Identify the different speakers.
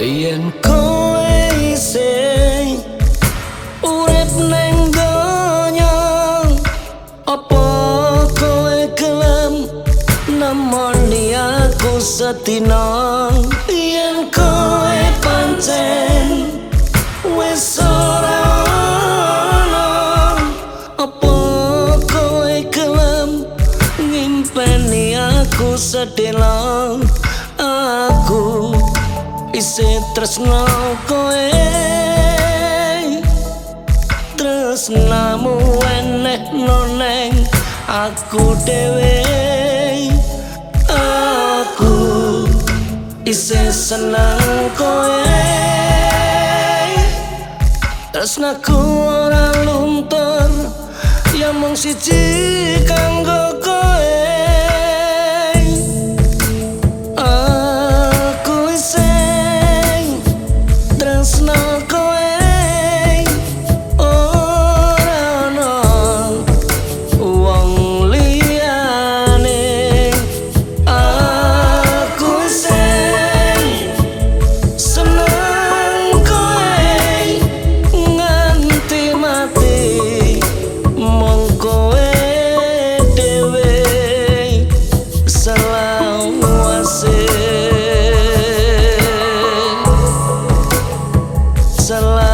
Speaker 1: yen kowe isih urip neng donya apa kowe gelem nemoni aku setino yen kowe pancen wis ora ana apa kowe gelem ngimpeni aku aku isih tresno kowe tresnamu enek noneng aku dewe aku isih seneng kowe tresnaku ora luntur ya mung siji kanggo salah